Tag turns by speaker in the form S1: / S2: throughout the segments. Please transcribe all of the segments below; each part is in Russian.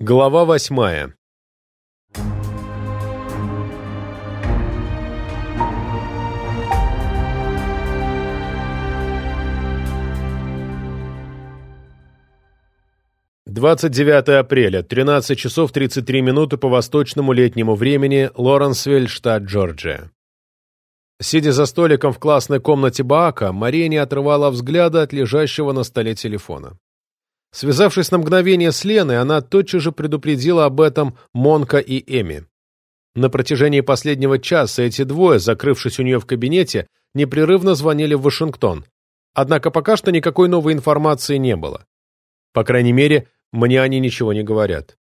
S1: Глава восьмая Двадцать девятое апреля, тринадцать часов тридцать три минуты по восточному летнему времени, Лоренсвилл, штат Джорджия. Сидя за столиком в классной комнате Баака, Мария не отрывала взгляда от лежащего на столе телефона. Связавшись на мгновение с Леной, она тотчас же предупредила об этом Монка и Эми. На протяжении последнего часа эти двое, закрывшись у нее в кабинете, непрерывно звонили в Вашингтон. Однако пока что никакой новой информации не было. По крайней мере, мне они ничего не говорят.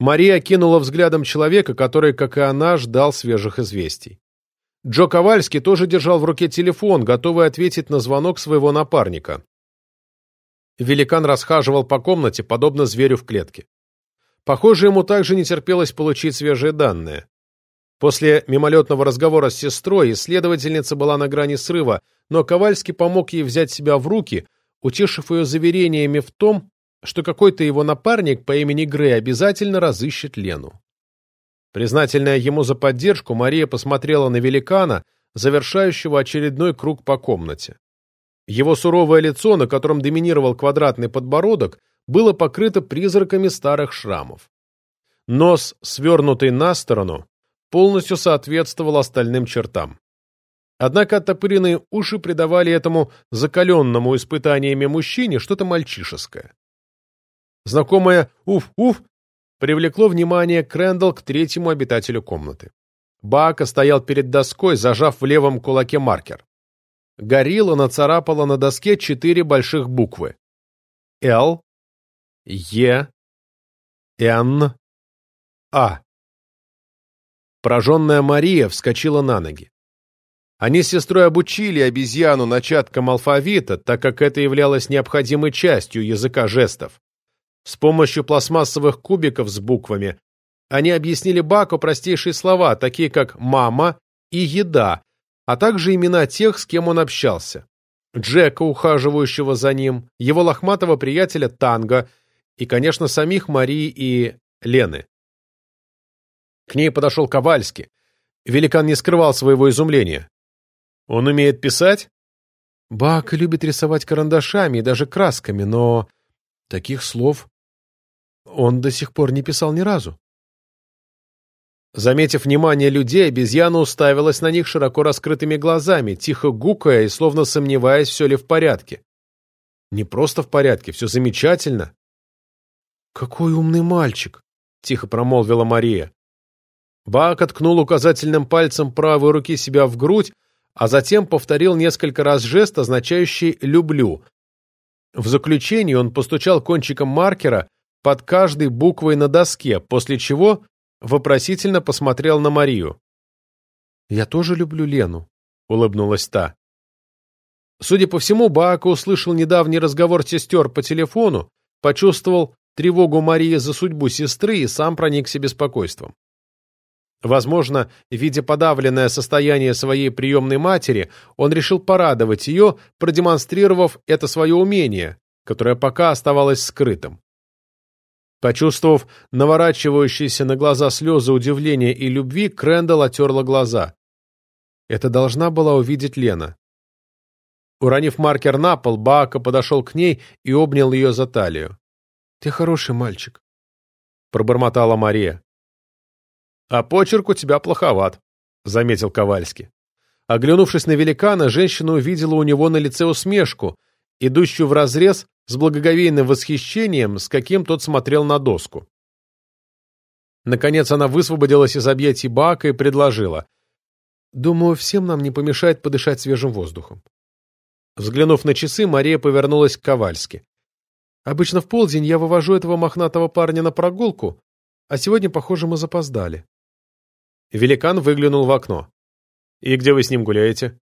S1: Мария кинула взглядом человека, который, как и она, ждал свежих известий. Джо Ковальский тоже держал в руке телефон, готовый ответить на звонок своего напарника. Великан расхаживал по комнате, подобно зверю в клетке. Похоже, ему также не терпелось получить свежие данные. После мимолетного разговора с сестрой исследовательница была на грани срыва, но Ковальский помог ей взять себя в руки, утешив ее заверениями в том, что какой-то его напарник по имени Грей обязательно разыщет Лену. Признательная ему за поддержку, Мария посмотрела на великана, завершающего очередной круг по комнате. Его суровое лицо, на котором доминировал квадратный подбородок, было покрыто призраками старых шрамов. Нос, свернутый на сторону, полностью соответствовал остальным чертам. Однако оттопыренные уши придавали этому закаленному испытаниями мужчине что-то мальчишеское. Знакомое «уф-уф» привлекло внимание Крэндалл к третьему обитателю комнаты. Бака стоял перед доской, зажав в левом кулаке маркер. Горилла нацарапала на доске четыре больших буквы. Л, Е, Н, А. Пораженная Мария вскочила на ноги. Они с сестрой обучили обезьяну начаткам алфавита, так как это являлось необходимой частью языка жестов. С помощью пластмассовых кубиков с буквами они объяснили Баку простейшие слова, такие как «мама» и «еда», а также имена тех, с кем он общался. Джека, ухаживающего за ним, его лохматого приятеля Танго и, конечно, самих Марии и Лены. К ней подошел Ковальский. Великан не скрывал своего изумления. «Он умеет писать?» Бак любит рисовать карандашами и даже красками, но таких слов он до сих пор не писал ни разу. Заметив внимание людей, обезьяна уставилась на них широко раскрытыми глазами, тихо гукая и словно сомневаясь, все ли в порядке. Не просто в порядке, все замечательно. «Какой умный мальчик!» — тихо промолвила Мария. Бак откнул указательным пальцем правой руки себя в грудь, а затем повторил несколько раз жест, означающий «люблю». В заключении он постучал кончиком маркера под каждой буквой на доске, после чего вопросительно посмотрел на Марию. «Я тоже люблю Лену», — улыбнулась та. Судя по всему, Баака услышал недавний разговор сестер по телефону, почувствовал тревогу Марии за судьбу сестры и сам проникся беспокойством. Возможно, видя подавленное состояние своей приемной матери, он решил порадовать ее, продемонстрировав это свое умение, которое пока оставалось скрытым. Почувствовав наворачивающиеся на глаза слезы удивления и любви, Крэндалл отерла глаза. Это должна была увидеть Лена. Уронив маркер на пол, Баака подошел к ней и обнял ее за талию. «Ты хороший мальчик», — пробормотала Мария. «А почерк у тебя плоховат», — заметил Ковальский. Оглянувшись на великана, женщина увидела у него на лице усмешку, идущую вразрез с благоговейным восхищением, с каким тот смотрел на доску. Наконец она высвободилась из объятий Бака и предложила. «Думаю, всем нам не помешает подышать свежим воздухом». Взглянув на часы, Мария повернулась к Ковальски. «Обычно в полдень я вывожу этого мохнатого парня на прогулку, а сегодня, похоже, мы запоздали». Великан выглянул в окно. «И где вы с ним гуляете?»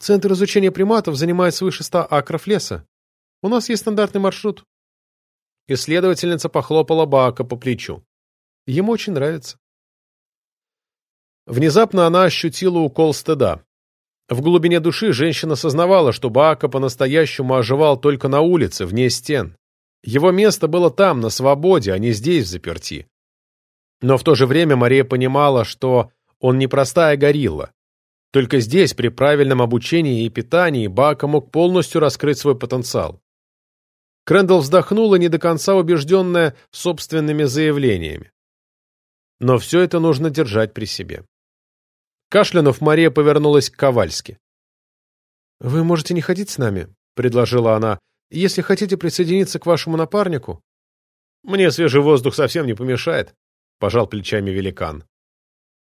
S1: Центр изучения приматов занимает свыше ста акров леса. У нас есть стандартный маршрут. Исследовательница похлопала Баака по плечу. Ему очень нравится. Внезапно она ощутила укол стыда. В глубине души женщина сознавала, что Баака по-настоящему оживал только на улице, вне стен. Его место было там, на свободе, а не здесь, в заперти. Но в то же время Мария понимала, что он не простая горилла. Только здесь, при правильном обучении и питании, Бака мог полностью раскрыть свой потенциал. Крэндалл вздохнула, не до конца убежденная собственными заявлениями. Но все это нужно держать при себе. Кашлянув, Мария повернулась к Ковальски. «Вы можете не ходить с нами», — предложила она, — «если хотите присоединиться к вашему напарнику». «Мне свежий воздух совсем не помешает», — пожал плечами великан.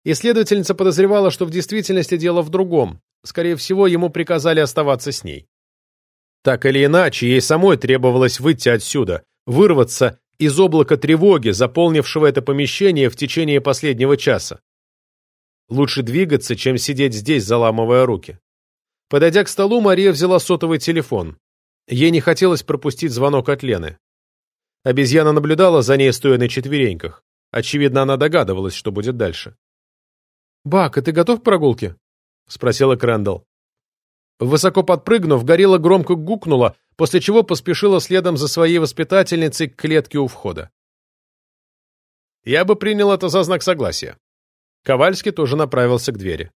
S1: Исследовательница подозревала, что в действительности дело в другом. Скорее всего, ему приказали оставаться с ней. Так или иначе, ей самой требовалось выйти отсюда, вырваться из облака тревоги, заполнившего это помещение в течение последнего часа. Лучше двигаться, чем сидеть здесь, заламывая руки. Подойдя к столу, Мария взяла сотовый телефон. Ей не хотелось пропустить звонок от Лены. Обезьяна наблюдала за ней, стоя на четвереньках. Очевидно, она догадывалась, что будет дальше. «Бак, а ты готов к прогулке?» — спросила Крэндалл. Высоко подпрыгнув, горилла громко гукнула, после чего поспешила следом за своей воспитательницей к клетке у входа. Я бы принял это за знак согласия. Ковальский тоже направился к двери.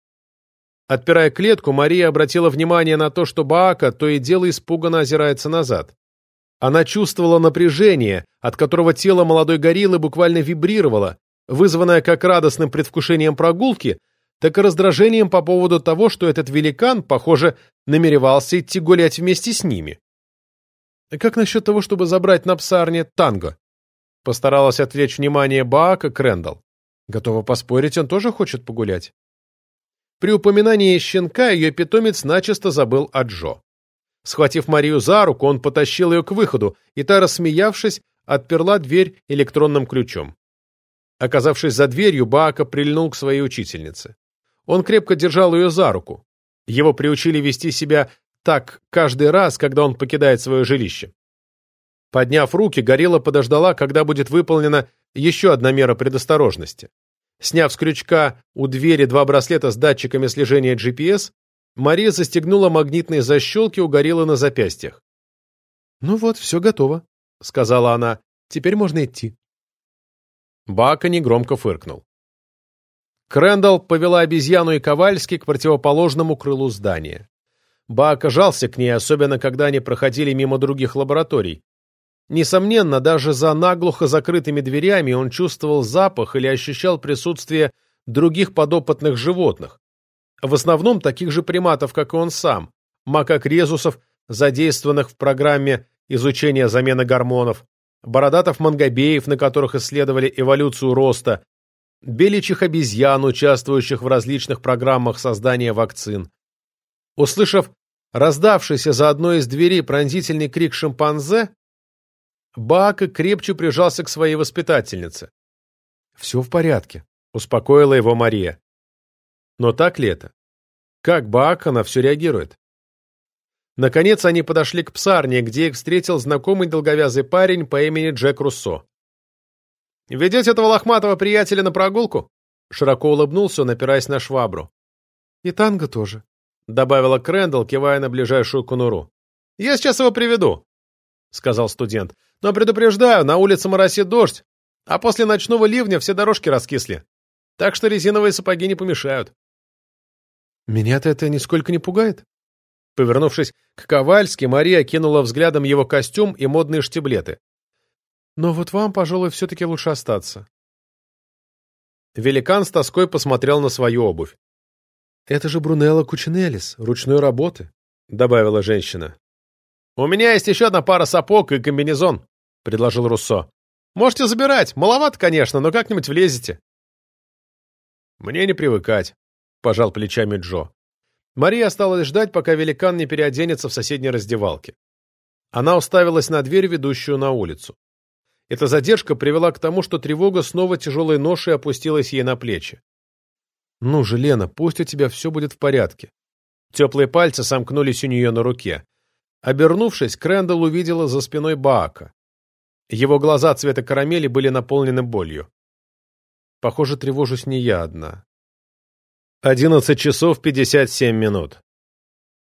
S1: Отпирая клетку, Мария обратила внимание на то, что Баака то и дело испуганно озирается назад. Она чувствовала напряжение, от которого тело молодой гориллы буквально вибрировало, вызванное как радостным предвкушением прогулки, так и раздражением по поводу того, что этот великан, похоже, намеревался идти гулять вместе с ними. «Как насчет того, чтобы забрать на псарне танго?» Постаралась отвлечь внимание Баака Крэндалл. Готова поспорить, он тоже хочет погулять. При упоминании щенка ее питомец начисто забыл о Джо. Схватив Марию за руку, он потащил ее к выходу, и та, рассмеявшись, отперла дверь электронным ключом. Оказавшись за дверью, Баака прильнул к своей учительнице. Он крепко держал ее за руку. Его приучили вести себя так каждый раз, когда он покидает свое жилище. Подняв руки, Горилла подождала, когда будет выполнена еще одна мера предосторожности. Сняв с крючка у двери два браслета с датчиками слежения GPS, Мария застегнула магнитные защелки у гориллы на запястьях. «Ну вот, все готово», — сказала она. «Теперь можно идти». Бака негромко фыркнул. Крэндалл повела обезьяну и Ковальски к противоположному крылу здания. Бак жался к ней, особенно когда они проходили мимо других лабораторий. Несомненно, даже за наглухо закрытыми дверями он чувствовал запах или ощущал присутствие других подопытных животных. В основном таких же приматов, как и он сам, макак-резусов, задействованных в программе изучения замены гормонов, бородатов-мангобеев, на которых исследовали эволюцию роста, беличих обезьян, участвующих в различных программах создания вакцин. Услышав раздавшийся за одной из дверей пронзительный крик шимпанзе, Баака крепче прижался к своей воспитательнице. «Все в порядке», — успокоила его Мария. Но так ли это? Как Баака на все реагирует? Наконец они подошли к псарне, где их встретил знакомый долговязый парень по имени Джек Руссо. «Ведете этого лохматого приятеля на прогулку?» Широко улыбнулся он, опираясь на швабру. «И танго тоже», — добавила Крэндалл, кивая на ближайшую конуру. «Я сейчас его приведу», — сказал студент. «Но предупреждаю, на улице моросит дождь, а после ночного ливня все дорожки раскисли. Так что резиновые сапоги не помешают». «Меня-то это нисколько не пугает?» Повернувшись к Ковальски, Мария кинула взглядом его костюм и модные штиблеты. Но вот вам, пожалуй, все-таки лучше остаться. Великан с тоской посмотрел на свою обувь. «Это же Брунелла Кучинеллис, ручной работы», — добавила женщина. «У меня есть еще одна пара сапог и комбинезон», — предложил Руссо. «Можете забирать. Маловато, конечно, но как-нибудь влезете». «Мне не привыкать», — пожал плечами Джо. Мария осталась ждать, пока великан не переоденется в соседней раздевалке. Она уставилась на дверь, ведущую на улицу. Эта задержка привела к тому, что тревога снова тяжелой ношей опустилась ей на плечи. «Ну же, Лена, пусть у тебя все будет в порядке». Теплые пальцы сомкнулись у нее на руке. Обернувшись, Крэндалл увидела за спиной Баака. Его глаза цвета карамели были наполнены болью. Похоже, тревожусь не я одна. Одиннадцать часов пятьдесят семь минут.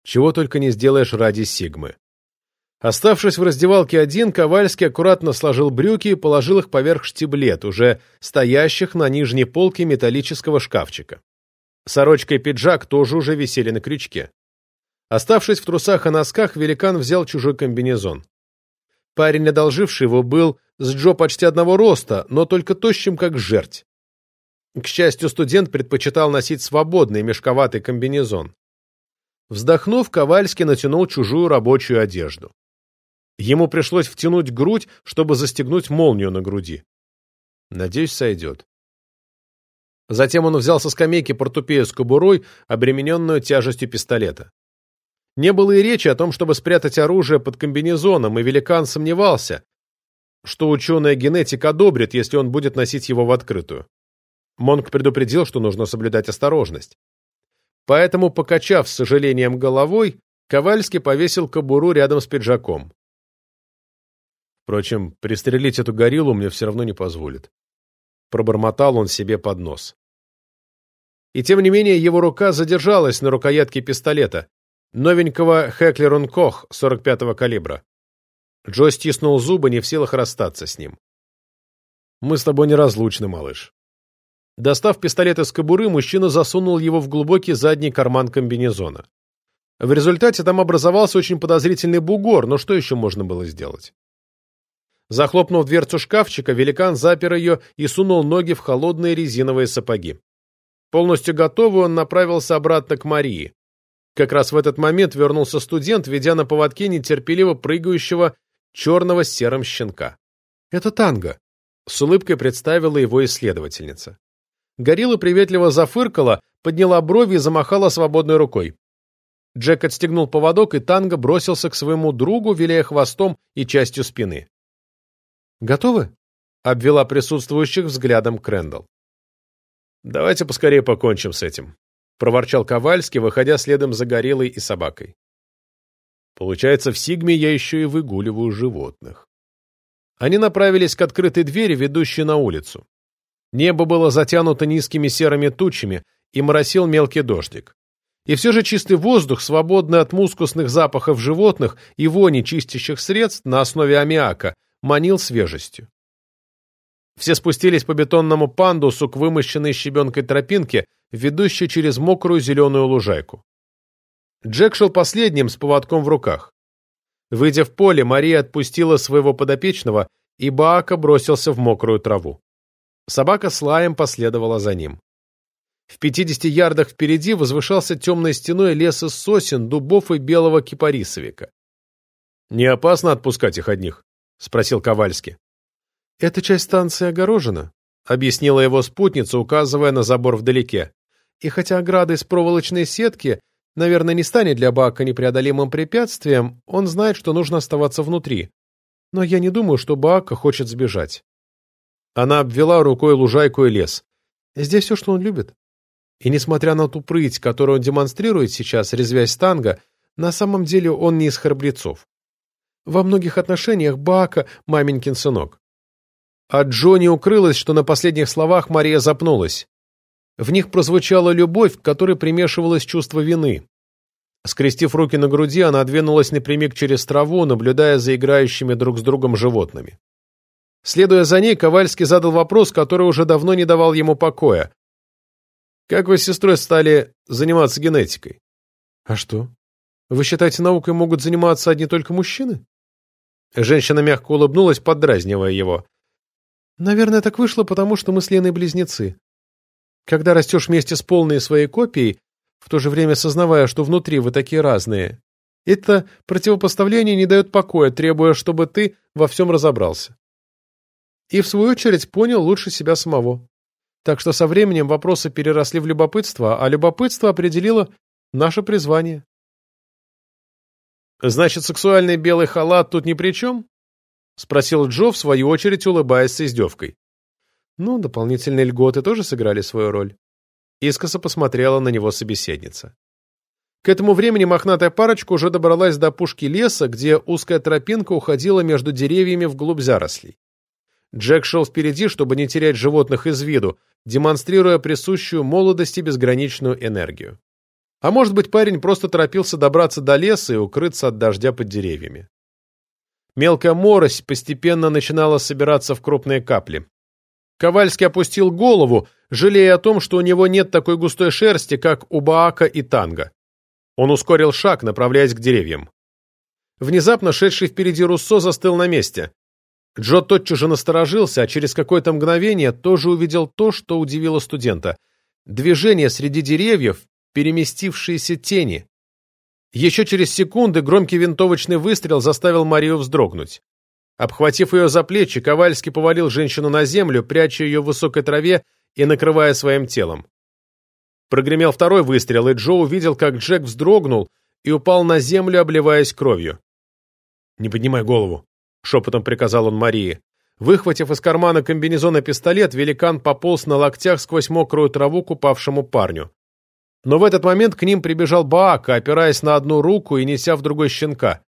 S1: Чего только не сделаешь ради Сигмы. Оставшись в раздевалке один, Ковальский аккуратно сложил брюки и положил их поверх штиблет, уже стоящих на нижней полке металлического шкафчика. Сорочка и пиджак тоже уже висели на крючке. Оставшись в трусах и носках, великан взял чужой комбинезон. Парень, одолживший его, был с Джо почти одного роста, но только тощим, как жерть. К счастью, студент предпочитал носить свободный мешковатый комбинезон. Вздохнув, Ковальский натянул чужую рабочую одежду. Ему пришлось втянуть грудь, чтобы застегнуть молнию на груди. Надеюсь, сойдет. Затем он взял со скамейки портупею с кобурой, обремененную тяжестью пистолета. Не было и речи о том, чтобы спрятать оружие под комбинезоном, и великан сомневался, что ученая генетик одобрит, если он будет носить его в открытую. Монк предупредил, что нужно соблюдать осторожность. Поэтому, покачав с сожалением головой, Ковальский повесил кобуру рядом с пиджаком. Впрочем, пристрелить эту гориллу мне все равно не позволит. Пробормотал он себе под нос. И тем не менее его рука задержалась на рукоятке пистолета, новенького Хеклер Кох 45-го калибра. Джо стиснул зубы, не в силах расстаться с ним. «Мы с тобой неразлучны, малыш». Достав пистолет из кобуры, мужчина засунул его в глубокий задний карман комбинезона. В результате там образовался очень подозрительный бугор, но что еще можно было сделать? Захлопнув дверцу шкафчика, великан запер ее и сунул ноги в холодные резиновые сапоги. Полностью готовый, он направился обратно к Марии. Как раз в этот момент вернулся студент, ведя на поводке нетерпеливо прыгающего черного с серым щенка. «Это танго», — с улыбкой представила его исследовательница. Горилла приветливо зафыркала, подняла брови и замахала свободной рукой. Джек отстегнул поводок, и танго бросился к своему другу, виляя хвостом и частью спины. «Готовы?» — обвела присутствующих взглядом Крэндалл. «Давайте поскорее покончим с этим», — проворчал Ковальский, выходя следом за гориллой и собакой. «Получается, в Сигме я еще и выгуливаю животных». Они направились к открытой двери, ведущей на улицу. Небо было затянуто низкими серыми тучами, и моросил мелкий дождик. И все же чистый воздух, свободный от мускусных запахов животных и вони чистящих средств на основе аммиака, манил свежестью. Все спустились по бетонному пандусу к вымощенной щебенкой тропинке, ведущей через мокрую зеленую лужайку. Джек шел последним с поводком в руках. Выйдя в поле, Мария отпустила своего подопечного, и Баака бросился в мокрую траву. Собака с лаем последовала за ним. В пятидесяти ярдах впереди возвышался темной стеной лес из сосен, дубов и белого кипарисовика. «Не опасно отпускать их одних?» — спросил Ковальский. «Эта часть станции огорожена», — объяснила его спутница, указывая на забор вдалеке. «И хотя ограда из проволочной сетки, наверное, не станет для Бака непреодолимым препятствием, он знает, что нужно оставаться внутри. Но я не думаю, что Баака хочет сбежать». Она обвела рукой лужайку и лес. «Здесь все, что он любит. И несмотря на ту прыть, которую он демонстрирует сейчас, резвясь танго, на самом деле он не из храбрецов. Во многих отношениях Баака — маменькин сынок. От Джонни укрылось, что на последних словах Мария запнулась. В них прозвучала любовь, к которой примешивалось чувство вины. Скрестив руки на груди, она двинулась напрямик через траву, наблюдая за играющими друг с другом животными. Следуя за ней, Ковальский задал вопрос, который уже давно не давал ему покоя. «Как вы с сестрой стали заниматься генетикой?» «А что? Вы считаете, наукой могут заниматься одни только мужчины?» Женщина мягко улыбнулась, поддразнивая его. «Наверное, так вышло, потому что мы с Леной близнецы. Когда растешь вместе с полной своей копией, в то же время сознавая, что внутри вы такие разные, это противопоставление не дает покоя, требуя, чтобы ты во всем разобрался. И, в свою очередь, понял лучше себя самого. Так что со временем вопросы переросли в любопытство, а любопытство определило наше призвание. «Значит, сексуальный белый халат тут ни при чем?» — спросил Джо, в свою очередь улыбаясь с издевкой. Ну, дополнительные льготы тоже сыграли свою роль. Искоса посмотрела на него собеседница. К этому времени мохнатая парочка уже добралась до пушки леса, где узкая тропинка уходила между деревьями вглубь зарослей. Джек шел впереди, чтобы не терять животных из виду, демонстрируя присущую молодости безграничную энергию. А может быть, парень просто торопился добраться до леса и укрыться от дождя под деревьями. Мелкая морось постепенно начинала собираться в крупные капли. Ковальский опустил голову, жалея о том, что у него нет такой густой шерсти, как у Баака и Танга. Он ускорил шаг, направляясь к деревьям. Внезапно шедший впереди Руссо застыл на месте. Джо тотчас же насторожился, а через какое-то мгновение тоже увидел то, что удивило студента. Движение среди деревьев, переместившиеся тени. Еще через секунды громкий винтовочный выстрел заставил Марию вздрогнуть. Обхватив ее за плечи, Ковальский повалил женщину на землю, пряча ее в высокой траве и накрывая своим телом. Прогремел второй выстрел, и Джо увидел, как Джек вздрогнул и упал на землю, обливаясь кровью. «Не поднимай голову», — шепотом приказал он Марии. Выхватив из кармана комбинезона пистолет, великан пополз на локтях сквозь мокрую траву к упавшему парню. Но в этот момент к ним прибежал Баака, опираясь на одну руку и неся в другой щенка.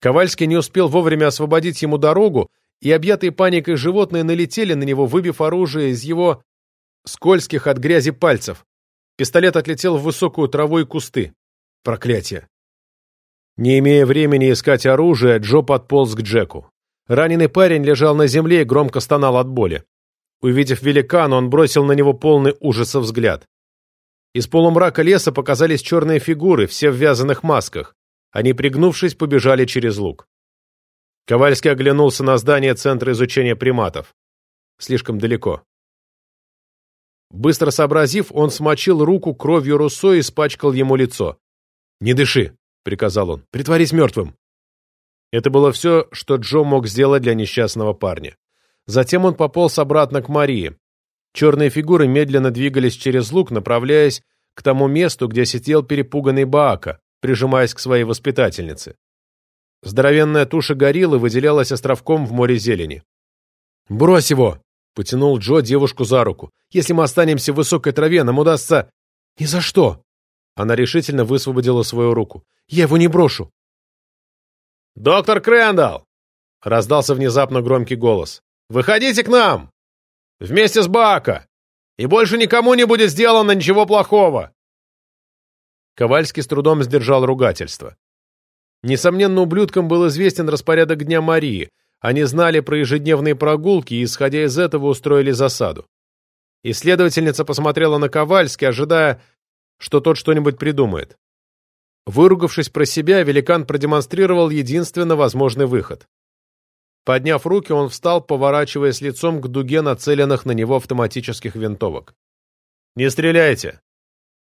S1: Ковальский не успел вовремя освободить ему дорогу, и объятые паникой животные налетели на него, выбив оружие из его скользких от грязи пальцев. Пистолет отлетел в высокую траву и кусты. Проклятие. Не имея времени искать оружие, Джо подполз к Джеку. Раненый парень лежал на земле и громко стонал от боли. Увидев великана, он бросил на него полный ужаса взгляд. Из полумрака леса показались черные фигуры, все в вязаных масках. Они, пригнувшись, побежали через луг. Ковальский оглянулся на здание Центра изучения приматов. Слишком далеко. Быстро сообразив, он смочил руку кровью Руссо и испачкал ему лицо. «Не дыши», — приказал он, — «притворись мертвым». Это было все, что Джо мог сделать для несчастного парня. Затем он пополз обратно к Марии. Черные фигуры медленно двигались через луг, направляясь к тому месту, где сидел перепуганный Баака, прижимаясь к своей воспитательнице. Здоровенная туша гориллы выделялась островком в море зелени. «Брось его!» — потянул Джо девушку за руку. «Если мы останемся в высокой траве, нам удастся...» «Ни за что!» Она решительно высвободила свою руку. «Я его не брошу!» «Доктор Крэндалл!» — раздался внезапно громкий голос. «Выходите к нам! Вместе с Бака! И больше никому не будет сделано ничего плохого!» Ковальский с трудом сдержал ругательство. Несомненно, ублюдкам был известен распорядок дня Марии. Они знали про ежедневные прогулки и, исходя из этого, устроили засаду. Исследовательница посмотрела на Ковальски, ожидая, что тот что-нибудь придумает. Выругавшись про себя, великан продемонстрировал единственно возможный выход. Подняв руки, он встал, поворачиваясь лицом к дуге нацеленных на него автоматических винтовок. «Не стреляйте!»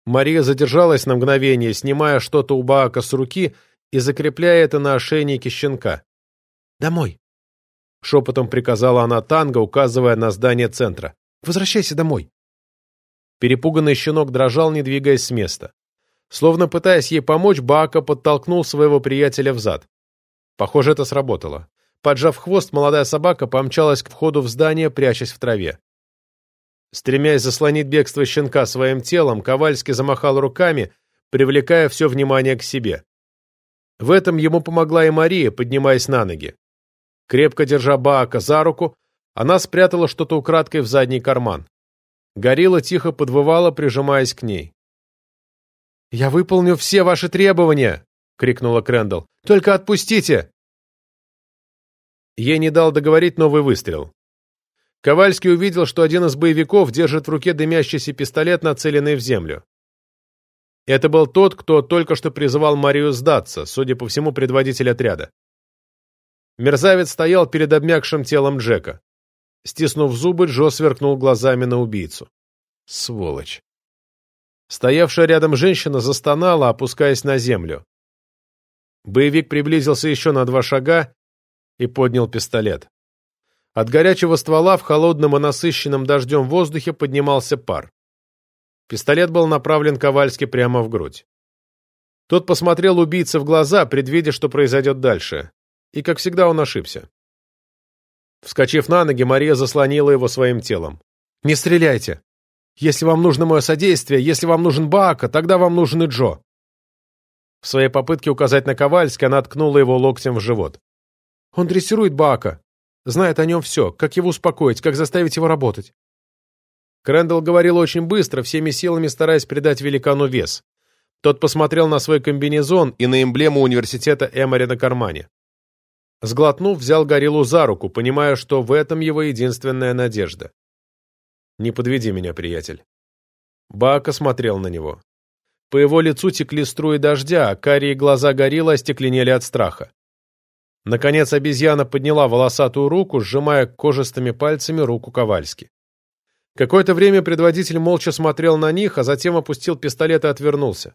S1: Мария задержалась на мгновение, снимая что-то у Баака с руки и закрепляя это на ошейнике щенка. «Домой!» — шепотом приказала она Танго, указывая на здание центра. «Возвращайся домой!» Перепуганный щенок дрожал, не двигаясь с места. Словно пытаясь ей помочь, Баака подтолкнул своего приятеля взад. Похоже, это сработало. Поджав хвост, молодая собака помчалась к входу в здание, прячась в траве. Стремясь заслонить бегство щенка своим телом, Ковальский замахал руками, привлекая все внимание к себе. В этом ему помогла и Мария, поднимаясь на ноги. Крепко держа Баака за руку, она спрятала что-то украдкой в задний карман. Горилла тихо подвывала, прижимаясь к ней. «Я выполню все ваши требования!» — крикнула Крэндалл. «Только отпустите!» Ей не дал договорить новый выстрел. Ковальский увидел, что один из боевиков держит в руке дымящийся пистолет, нацеленный в землю. Это был тот, кто только что призывал Марию сдаться, судя по всему, предводитель отряда. Мерзавец стоял перед обмякшим телом Джека. Стиснув зубы, Джо сверкнул глазами на убийцу. Сволочь. Стоявшая рядом женщина застонала, опускаясь на землю. Боевик приблизился еще на два шага и поднял пистолет. От горячего ствола в холодном и насыщенном дождем воздухе поднимался пар. Пистолет был направлен Ковальски прямо в грудь. Тот посмотрел убийце в глаза, предвидя, что произойдет дальше. И, как всегда, он ошибся. Вскочив на ноги, Мария заслонила его своим телом. «Не стреляйте!» Если вам нужно мое содействие, если вам нужен Баака, тогда вам нужен и Джо». В своей попытке указать на Ковальски она ткнула его локтем в живот. «Он дрессирует Баака. Знает о нем все. Как его успокоить, как заставить его работать». Крэндалл говорил очень быстро, всеми силами стараясь придать великану вес. Тот посмотрел на свой комбинезон и на эмблему университета Эмори на кармане. Сглотнув, взял гориллу за руку, понимая, что в этом его единственная надежда. «Не подведи меня, приятель». Баака смотрел на него. По его лицу текли струи дождя, а карие глаза гориллы остекленели от страха. Наконец обезьяна подняла волосатую руку, сжимая кожистыми пальцами руку Ковальски. Какое-то время предводитель молча смотрел на них, а затем опустил пистолет и отвернулся.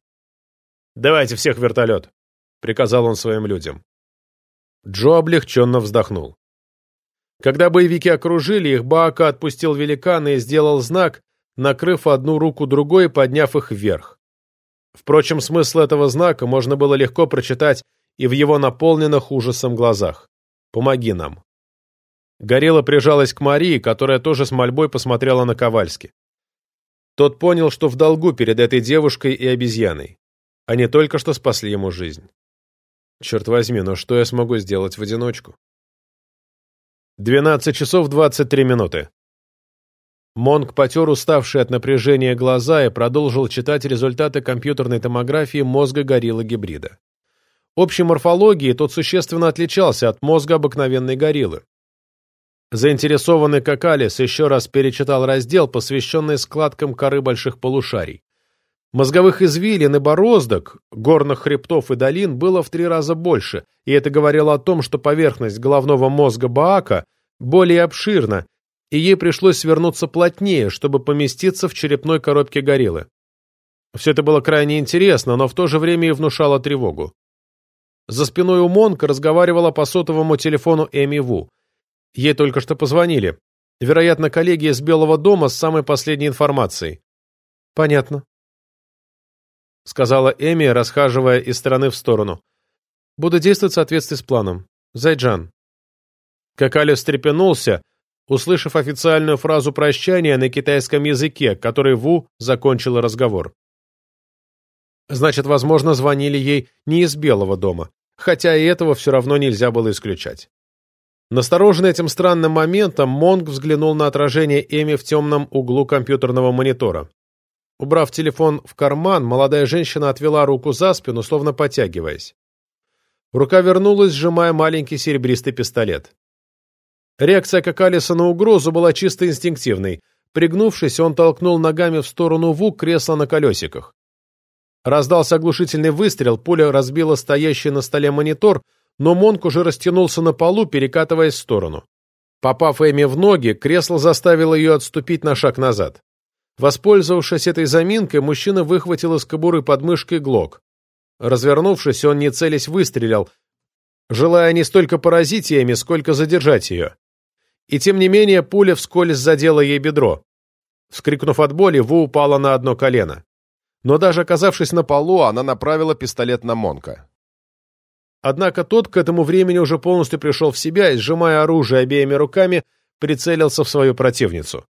S1: «Давайте всех в вертолет», — приказал он своим людям. Джо облегченно вздохнул. Когда боевики окружили их, Баака отпустил великана и сделал знак, накрыв одну руку другой и подняв их вверх. Впрочем, смысл этого знака можно было легко прочитать и в его наполненных ужасом глазах. «Помоги нам». Горилла прижалась к Марии, которая тоже с мольбой посмотрела на Ковальски. Тот понял, что в долгу перед этой девушкой и обезьяной. Они только что спасли ему жизнь. Черт возьми, но что я смогу сделать в одиночку? 12 часов 23 минуты. Монк потер уставшие от напряжения глаза и продолжил читать результаты компьютерной томографии мозга гориллы-гибрида. Общей морфологией тот существенно отличался от мозга обыкновенной гориллы. Заинтересованный Какалис еще раз перечитал раздел, посвященный складкам коры больших полушарий. Мозговых извилин и бороздок, горных хребтов и долин было в три раза больше, и это говорило о том, что поверхность головного мозга Баака более обширна, и ей пришлось свернуться плотнее, чтобы поместиться в черепной коробке гориллы. Все это было крайне интересно, но в то же время и внушало тревогу. За спиной у Монка разговаривала по сотовому телефону Эми Ву. Ей только что позвонили. Вероятно, коллеги из Белого дома с самой последней информацией. «Понятно», — сказала Эми, расхаживая из стороны в сторону. «Буду действовать в соответствии с планом. Зайджан». Какали встрепенулся, услышав официальную фразу прощания на китайском языке, которой Ву закончила разговор. Значит, возможно, звонили ей не из Белого дома, хотя и этого все равно нельзя было исключать. Настороженный этим странным моментом, Монг взглянул на отражение Эми в темном углу компьютерного монитора. Убрав телефон в карман, молодая женщина отвела руку за спину, словно потягиваясь. Рука вернулась, сжимая маленький серебристый пистолет. Реакция Какалиса на угрозу была чисто инстинктивной. Пригнувшись, он толкнул ногами в сторону Ву кресла на колесиках. Раздался оглушительный выстрел, пуля разбила стоящий на столе монитор, но Монк уже растянулся на полу, перекатываясь в сторону. Попав Эми в ноги, кресло заставило ее отступить на шаг назад. Воспользовавшись этой заминкой, мужчина выхватил из кобуры под мышкой глок. Развернувшись, он, не целясь, выстрелил, желая не столько поразить Эми, сколько задержать ее. И тем не менее пуля вскользь задела ей бедро. Вскрикнув от боли, Ву упала на одно колено. Но даже оказавшись на полу, она направила пистолет на Монка. Однако тот к этому времени уже полностью пришел в себя и, сжимая оружие обеими руками, прицелился в свою противницу.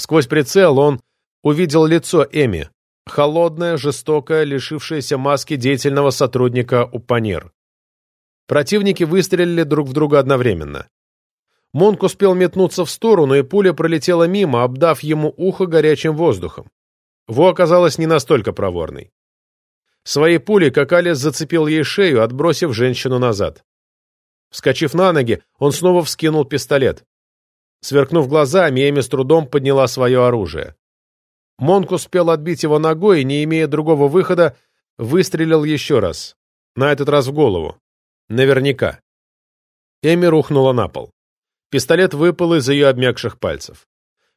S1: Сквозь прицел он увидел лицо Эми, холодное, жестокое, лишившееся маски деятельного сотрудника УПАНИР. Противники выстрелили друг в друга одновременно. Монк успел метнуться в сторону, и пуля пролетела мимо, обдав ему ухо горячим воздухом. Во оказалась не настолько проворной. Своей пулей Какалес зацепил ей шею, отбросив женщину назад. Вскочив на ноги, он снова вскинул пистолет. Сверкнув глазами, Эми с трудом подняла свое оружие. Монк успел отбить его ногой и, не имея другого выхода, выстрелил еще раз. На этот раз в голову. Наверняка. Эми рухнула на пол. Пистолет выпал из ее обмякших пальцев.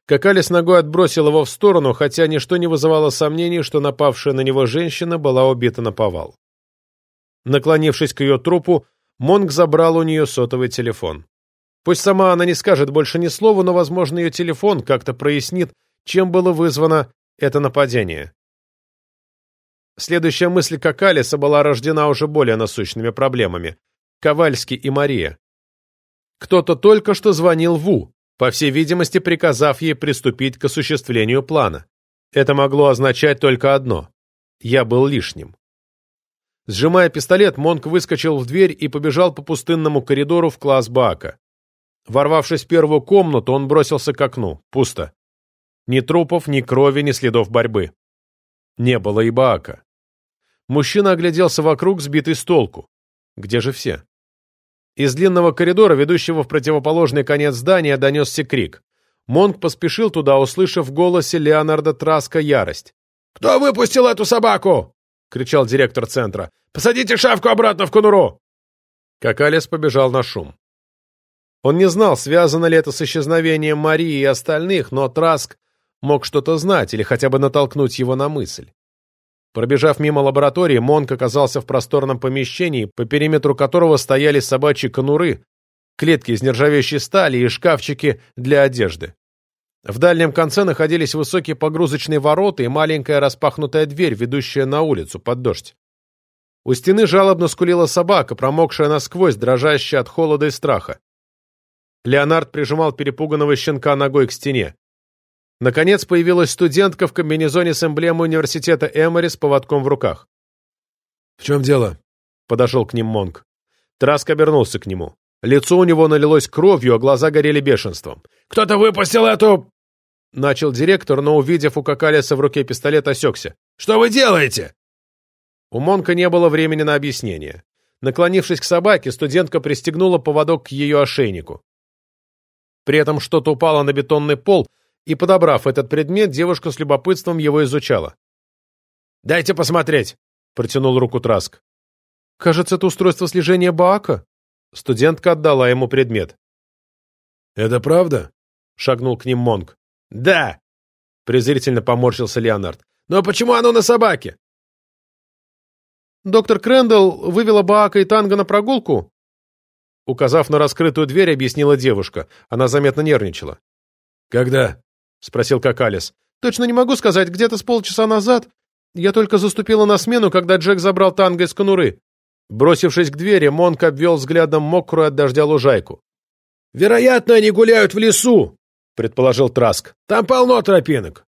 S1: Какали с ногой отбросил его в сторону, хотя ничто не вызывало сомнений, что напавшая на него женщина была убита на повал. Наклонившись к ее трупу, Монг забрал у нее сотовый телефон. Пусть сама она не скажет больше ни слова, но, возможно, ее телефон как-то прояснит, чем было вызвано это нападение. Следующая мысль Какалиса была рождена уже более насущными проблемами. Ковальский и Мария. Кто-то только что звонил Ву, по всей видимости, приказав ей приступить к осуществлению плана. Это могло означать только одно – я был лишним. Сжимая пистолет, Монк выскочил в дверь и побежал по пустынному коридору в класс Баака. Ворвавшись в первую комнату, он бросился к окну. Пусто. Ни трупов, ни крови, ни следов борьбы. Не было и Баака. Мужчина огляделся вокруг, сбитый с толку. Где же все? Из длинного коридора, ведущего в противоположный конец здания, донесся крик. Монк поспешил туда, услышав в голосе Леонарда Траска ярость. «Кто выпустил эту собаку?» — кричал директор центра. «Посадите шавку обратно в конуру!» Какалес побежал на шум. Он не знал, связано ли это с исчезновением Марии и остальных, но Траск мог что-то знать или хотя бы натолкнуть его на мысль. Пробежав мимо лаборатории, Монк оказался в просторном помещении, по периметру которого стояли собачьи конуры, клетки из нержавеющей стали и шкафчики для одежды. В дальнем конце находились высокие погрузочные ворота и маленькая распахнутая дверь, ведущая на улицу под дождь. У стены жалобно скулила собака, промокшая насквозь, дрожащая от холода и страха. Леонард прижимал перепуганного щенка ногой к стене. Наконец появилась студентка в комбинезоне с эмблемой университета Эмори с поводком в руках.
S2: «В чем дело?»
S1: — подошел к ним Монг. Траск обернулся к нему. Лицо у него налилось кровью, а глаза горели бешенством. «Кто-то выпустил эту...» Начал директор, но, увидев у Какалиса в руке пистолет, осекся. «Что вы делаете?» У Монка не было времени на объяснение. Наклонившись к собаке, студентка пристегнула поводок к ее ошейнику. При этом что-то упало на бетонный пол, и, подобрав этот предмет, девушка с любопытством его изучала. «Дайте посмотреть!» — протянул руку Траск. «Кажется, это устройство слежения Баака». Студентка отдала ему предмет.
S2: «Это правда?»
S1: — шагнул к ним Монг. «Да!» — презрительно поморщился Леонард. «Но почему оно на собаке?» «Доктор Крэндалл вывела Баака и Танго на прогулку?» Указав на раскрытую дверь, объяснила девушка. Она заметно нервничала.
S2: «Когда?»
S1: — спросил Какалис. «Точно не могу сказать, где-то с полчаса назад. Я только заступила на смену, когда Джек забрал танго из конуры». Бросившись к двери, Монк обвел взглядом мокрую от дождя лужайку.
S2: «Вероятно, они гуляют в лесу», — предположил Траск. «Там полно тропинок».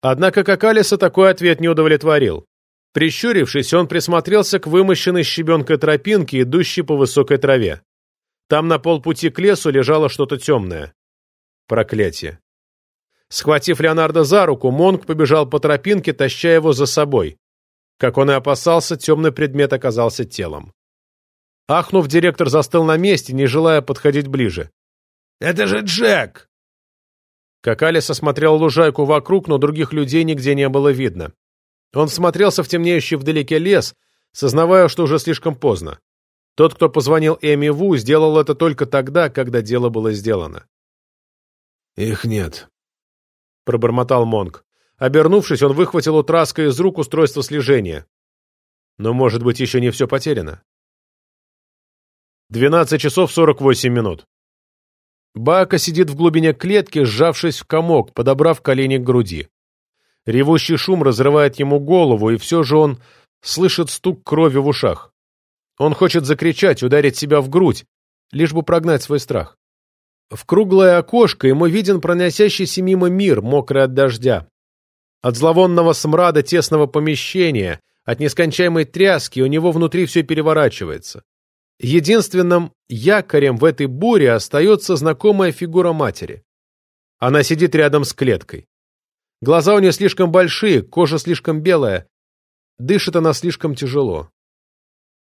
S1: Однако Какалиса такой ответ не удовлетворил. Прищурившись, он присмотрелся к вымощенной щебенкой тропинке, идущей по высокой траве. Там на полпути к лесу лежало что-то темное. Проклятие. Схватив Леонардо за руку, Монг побежал по тропинке, таща его за собой. Как он и опасался, темный предмет оказался телом. Ахнув, директор застыл на месте, не желая подходить ближе.
S2: «Это же Джек!»
S1: Какалис осмотрел лужайку вокруг, но других людей нигде не было видно. Он всмотрелся в темнеющий вдалеке лес, сознавая, что уже слишком поздно. Тот, кто позвонил Эми Ву, сделал это только тогда, когда дело было сделано.
S2: «Их нет», —
S1: пробормотал Монг. Обернувшись, он выхватил у Траска из рук устройство слежения. Но, может быть, еще не все потеряно. 12 часов 48 минут. Бака сидит в глубине клетки, сжавшись в комок, подобрав колени к груди. Ревущий шум разрывает ему голову, и все же он слышит стук крови в ушах. Он хочет закричать, ударить себя в грудь, лишь бы прогнать свой страх. В круглое окошко ему виден проносящийся мимо мир, мокрый от дождя. От зловонного смрада тесного помещения, от нескончаемой тряски у него внутри все переворачивается. Единственным якорем в этой буре остается знакомая фигура матери. Она сидит рядом с клеткой. Глаза у нее слишком большие, кожа слишком белая. Дышит она слишком тяжело.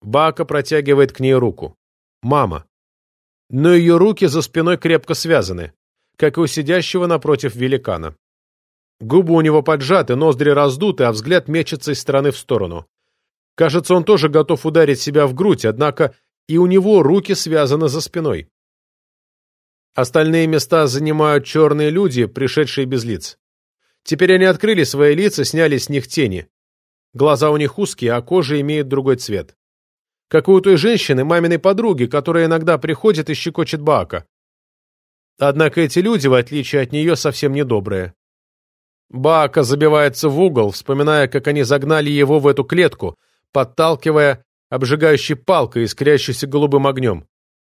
S1: Бака протягивает к ней руку. «Мама» но ее руки за спиной крепко связаны, как и у сидящего напротив великана. Губы у него поджаты, ноздри раздуты, а взгляд мечется из стороны в сторону. Кажется, он тоже готов ударить себя в грудь, однако и у него руки связаны за спиной. Остальные места занимают черные люди, пришедшие без лиц. Теперь они открыли свои лица, сняли с них тени. Глаза у них узкие, а кожа имеет другой цвет как и у той женщины, маминой подруги, которая иногда приходит и щекочет Баака. Однако эти люди, в отличие от нее, совсем недобрые. Баака забивается в угол, вспоминая, как они загнали его в эту клетку, подталкивая обжигающей палкой, искрящейся голубым огнем.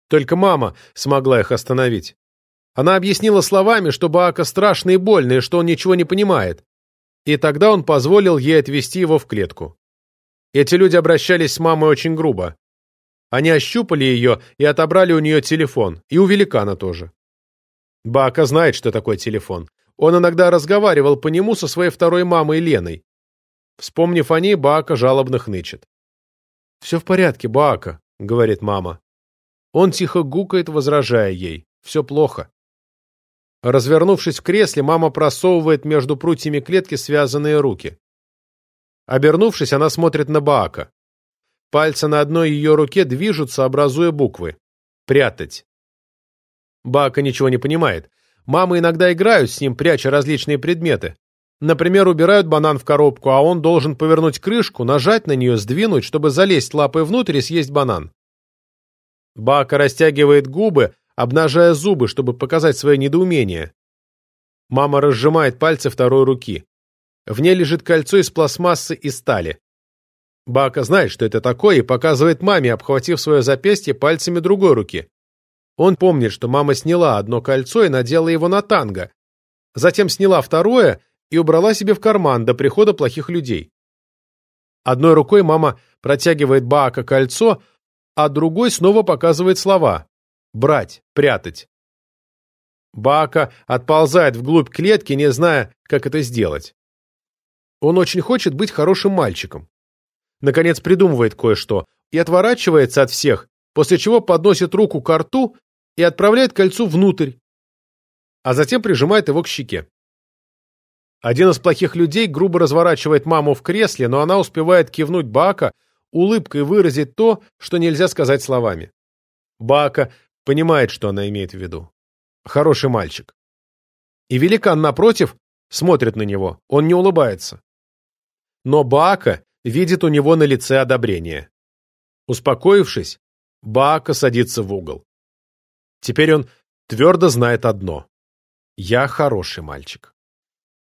S1: Только мама смогла их остановить. Она объяснила словами, что Баака страшно и больно, и что он ничего не понимает. И тогда он позволил ей отвести его в клетку. Эти люди обращались с мамой очень грубо. Они ощупали ее и отобрали у нее телефон, и у великана тоже. Бака знает, что такое телефон. Он иногда разговаривал по нему со своей второй мамой Леной. Вспомнив о ней, Бака жалобно хнычет. «Все в порядке, Бака», — говорит мама. Он тихо гукает, возражая ей. Все плохо. Развернувшись в кресле, мама просовывает между прутьями клетки связанные руки. Обернувшись, она смотрит на Баака. Пальцы на одной ее руке движутся, образуя буквы. «Прятать». Баака ничего не понимает. Мамы иногда играют с ним, пряча различные предметы. Например, убирают банан в коробку, а он должен повернуть крышку, нажать на нее, сдвинуть, чтобы залезть лапой внутрь и съесть банан. Бака растягивает губы, обнажая зубы, чтобы показать свое недоумение. Мама разжимает пальцы второй руки. В ней лежит кольцо из пластмассы и стали. Бака знает, что это такое, и показывает маме, обхватив свое запястье пальцами другой руки. Он помнит, что мама сняла одно кольцо и надела его на танго. Затем сняла второе и убрала себе в карман до прихода плохих людей. Одной рукой мама протягивает Баака кольцо, а другой снова показывает слова «брать», «прятать». Баака отползает вглубь клетки, не зная, как это сделать. Он очень хочет быть хорошим мальчиком. Наконец придумывает кое-что и отворачивается от всех, после чего подносит руку к рту и отправляет кольцо внутрь, а затем прижимает его к щеке. Один из плохих людей грубо разворачивает маму в кресле, но она успевает кивнуть Бака, улыбкой выразить то, что нельзя сказать словами. Бака понимает, что она имеет в виду. Хороший мальчик. И великан, напротив, смотрит на него, он не улыбается. Но Бака видит у него на лице одобрение. Успокоившись, Бака садится в угол. Теперь он твердо знает одно. Я хороший мальчик.